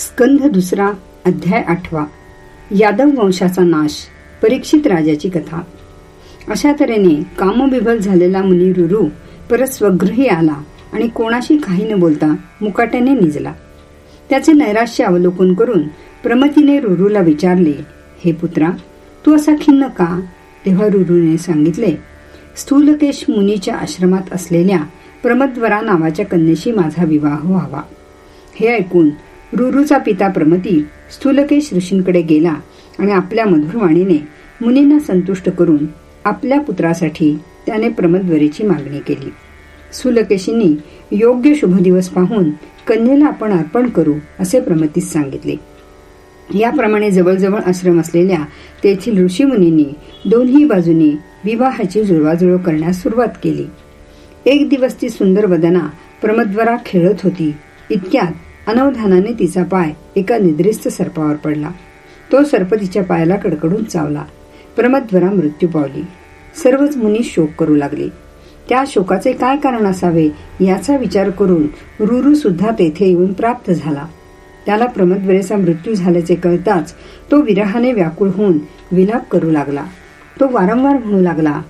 स्कंध दुसरा अध्याय आठवा. यादव वंशाचा नाश परीक्षित राजाची कथा. अशा तऱ्हेने कामविभल झालेला मुनी रुरू परत स्वगृही आला आणि कोणाशी काही न बोलता मुकाट्याने निजला. त्याचे नैराश्य अवलोकन करून प्रमतीने रुरूला विचारले हे पुत्रा तू असा खिन्न का? तेव्हा रुरूने सांगितले स्थूलकेश मुनीच्या आश्रमात असलेल्या प्रमद्वरा नावाच्या कन्येशी माझा विवाह व्हावा. हे ऐकून रुरुचा पिता प्रमती स्थूलकेश ऋषींकडे गेला आणि आपल्या मधुरवाणीने मुनींना संतुष्ट करून आपल्या पुत्रासाठी त्याने प्रमद्वरीची मागणी केली. स्थूलकेशींनी योग्य शुभ दिवस पाहून कन्येला आपण अर्पण करू असे प्रमतीस सांगितले. याप्रमाणे जवळजवळ आश्रम असलेल्या तेथील ऋषीमुनींनी दोन्ही बाजूनी विवाहाची जुळवाजुळव करण्यास सुरुवात केली. एक दिवस ती सुंदर वदना प्रमद्वरा खेळत होती. इतक्यात अनवधानाने तिचा पाय एका निद्रिस्त सर्पावर पडला. तो सर्प तिच्या पायाला कडकडून चावला. प्रमद्वरा मृत्यू पावली. सर्वच मुनी शोक करू लागले. त्या शोकाचे काय कारण असावे याचा विचार करून रुरू सुद्धा तेथे येऊन प्राप्त झाला. त्याला प्रमद्वरेचा मृत्यू झाल्याचे कळताच तो विरहाने व्याकुळ होऊन विलाप करू लागला. तो वारंवार म्हणू लागला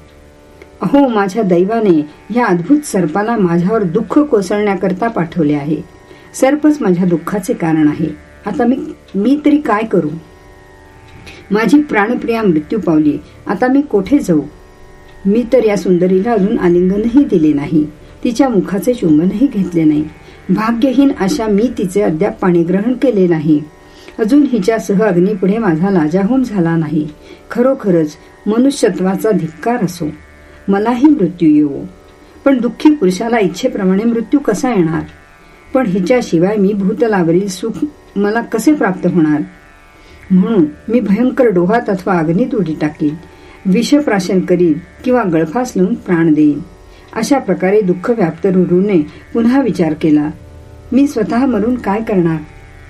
अहो माझ्या दैवाने या अद्भुत सर्पाला माझ्यावर दुःख कोसळण्याकरता पाठवले आहे. सर्पच माझ्या दुःखाचे कारण आहे. आता मी मी तरी काय करू? माझी प्राणप्रिया मृत्यू पावली. आता मी कोठे जाऊ? मी तर या सुंदरीला अजून आलिंगनही दिले नाही. तिच्या मुखाचे चुंबनही घेतले नाही. भाग्यहीन अशा मी तिचे अद्याप पाणीग्रहण केले नाही. अजून हिच्या सह अग्नीपुढे माझा लाजाहोम झाला नाही. खरोखरच मनुष्यत्वाचा धिक्कार असो. मलाही मृत्यू येऊ पण दुःखी पुरुषाला इच्छेप्रमाणे मृत्यू कसा येणार? पण हिच्याशिवाय मी भूतलावरील सुख मला कसे प्राप्त होणार? म्हणून मी भयंकर डोहात अथवा अग्नीत उडी टाकीन विषप्राशन करीन किंवा गळफास लावून प्राण देईन. अशा प्रकारे दुःख व्याप्त रुरुने पुन्हा विचार केला. मी स्वतः मरून काय करणार?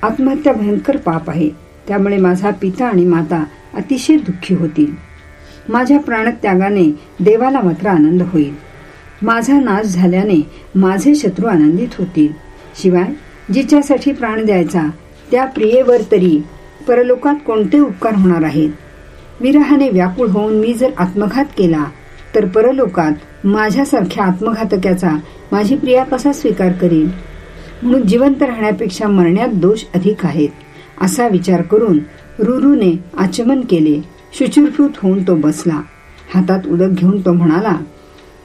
आत्महत्या भयंकर पाप आहे. त्यामुळे माझा पिता आणि माता अतिशय दुःखी होतील. माझ्या प्राणत्यागाने देवाला मात्र आनंद होईल. माझा नाश झाल्याने माझे शत्रू आनंदित होतील. शिवाय जिच्यासाठी प्राण द्यायचा त्या प्रियेवर तरी परलोकात कोणते उपकार होणार आहेत? विरहाने व्याकुळ होऊन मी जर आत्मघात केला तर परलोकात माझ्यासारख्या आत्मघातक्याचा माझी प्रिया कसा स्वीकार करील म्हणून जिवंत राहण्यापेक्षा मरण्यात दोष अधिक आहेत असा विचार करून रुरुने आचमन केले. शुचिरभूत होऊन तो बसला. हातात उदक घेऊन तो म्हणाला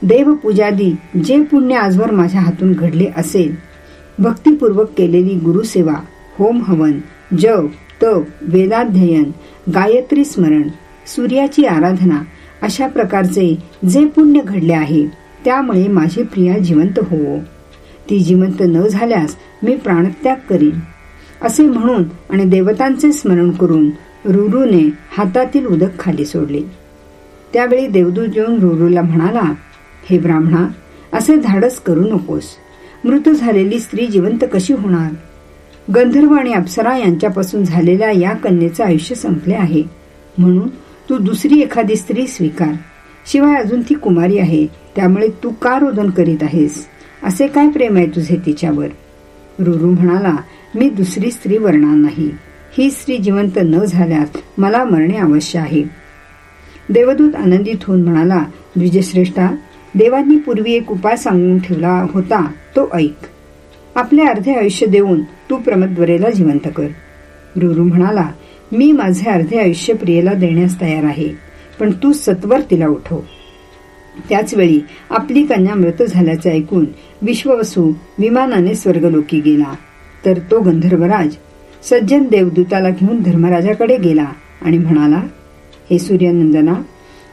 देवपूजादी जे पुण्य आजवर माझ्या हातून घडले असेल भक्तीपूर्वक केलेली गुरुसेवा होम हवन जप तप वेदाध्ययन गायत्री स्मरण सूर्याची आराधना अशा प्रकारचे जे पुण्य घडले आहे त्यामुळे माझी प्रिया जिवंत होवो ती जिवंत न झाल्यास मी प्राणत्याग करीन. असे म्हणून आणि देवतांचे स्मरण करून रुरूने हातातील उदक खाली सोडले. त्यावेळी देवदूत येऊन रुरूला म्हणाला हे ब्राह्मणा असे धाडस करू नकोस. मृत झालेली स्त्री जिवंत कशी होणार? गंधर्व आणि अप्सरा यांच्यापासून झालेल्या या कन्येचं आयुष्य संपले आहे. म्हणून तू दुसरी एखादी स्त्री स्वीकार. शिवाय अजून ती कुमारी आहे त्यामुळे तू का रोदन करीत आहेस? असे काय प्रेम आहे तुझे तिच्यावर? रुरू म्हणाला मी दुसरी स्त्री वरणार नाही. ही स्त्री जिवंत न झाल्यास मला मरणे अवश्य आहे. देवदूत आनंदित होऊन म्हणाला द्विजश्रेष्ठा देवांनी पूर्वी एक उपाय सांगून ठेवला होता तो ऐक. आपले अर्धे आयुष्य देऊन तू प्रमद्वरेला जिवंत कर. रुरु म्हणाला मी माझे अर्धे आयुष्य प्रियेला देण्यास तयार आहे पण तू सत्वर तिला उठव. त्याचवेळी आपली कन्या मृत झाल्याचे ऐकून विश्ववसू विमानाने स्वर्गलोकी गेला. तर तो गंधर्वराज सज्जन देवदूताला घेऊन धर्मराजाकडे गेला आणि म्हणाला हे सूर्यनंदना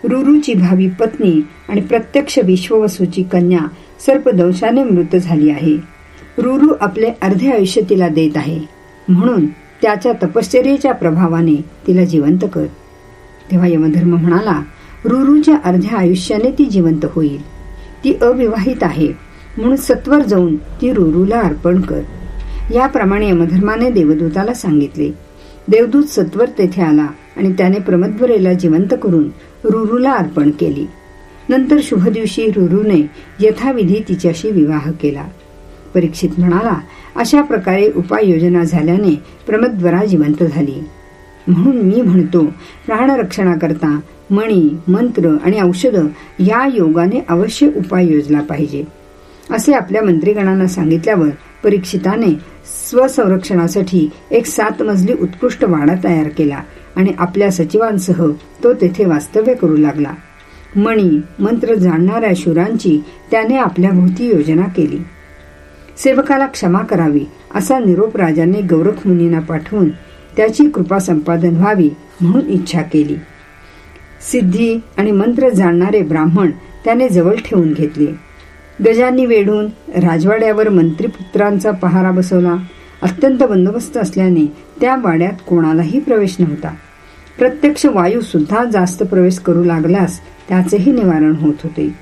रुरूची भावी पत्नी आणि प्रत्यक्ष विश्ववसूची कन्या सर्पदंशाने मृत झाली आहे. रुरू आपले अर्धे आयुष्य तिला देत आहे. म्हणून त्याच्या तपश्चर्याच्या प्रभावाने तिला जिवंत कर. तेव्हा यमधर्म म्हणाला रुरूच्या अर्ध्या आयुष्याने ती जिवंत होईल. ती अविवाहित आहे. म्हणून सत्वर जाऊन ती रुरूला अर्पण कर. याप्रमाणे यमधर्माने देवदूताला सांगितले. देवदूत सत्वर तेथे आला. आणि त्याने प्रमद्वरेला जिवंत करून रुरूला अर्पण केली. नंतर शुभ दिवशी रुरूने यथाविधी तिच्याशी विवाह केला. परीक्षित म्हणाला अशा प्रकारे उपाययोजना झाल्याने प्रमद्वरा जिवंत झाली. म्हणून मी म्हणतो प्राणरक्षणाकरता मणी मंत्र आणि औषधं या योगाने अवश्य उपाय योजला पाहिजे. असे आपल्या मंत्रीगणांना सांगितल्यावर परीक्षिताने स्वसंरक्षणासाठी एक सात मजली उत्कृष्ट वाडा तयार केला. आणि आपल्या सचिवांसह तो तेथे वास्तव्य करू लागला. मणी मंत्र जाणणाऱ्या शुरांची त्याने आपल्या भोवती योजना केली. सेवकाला क्षमा करावी असा निरोप राजाने गौरख मुनींना पाठवून त्याची कृपा संपादन व्हावी म्हणून इच्छा केली. सिद्धी आणि मंत्र जाणणारे ब्राह्मण त्याने जवळ ठेवून घेतले. गजांनी वेढून राजवाड्यावर मंत्रीपुत्रांचा पहारा बसवला. अत्यंत बंदोबस्त असल्याने त्या वाड्यात कोणालाही प्रवेश नव्हता. प्रत्यक्ष वायू सुद्धा जास्त प्रवेश करू लागलास त्याचेही निवारण होत होते.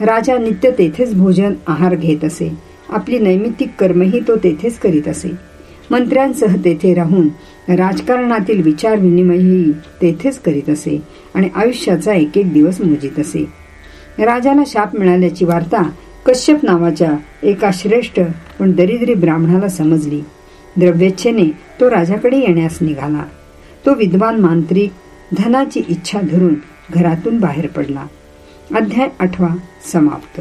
राजा नित्य तेथेच भोजन आहार घेत असे. आपली नैमित्तिक कर्मही तो तेथेच करीत असे. मंत्र्यांसह तेथे राहून राजकारणातील विचार विनिमयही तेथेच करीत असे आणि आयुष्याचा एक एक दिवस मोजित असे. राजाला शाप मिळाल्याची वार्ता कश्यप नावाच्या एका श्रेष्ठ पण दरिद्री ब्राह्मणाला समजली. द्रव्येच्छेने तो राजाकडे येण्यास निघाला. तो विद्वान मांत्रिक धनाची इच्छा धरून घरातून बाहेर पडला. अध्याय आठवा समाप्त.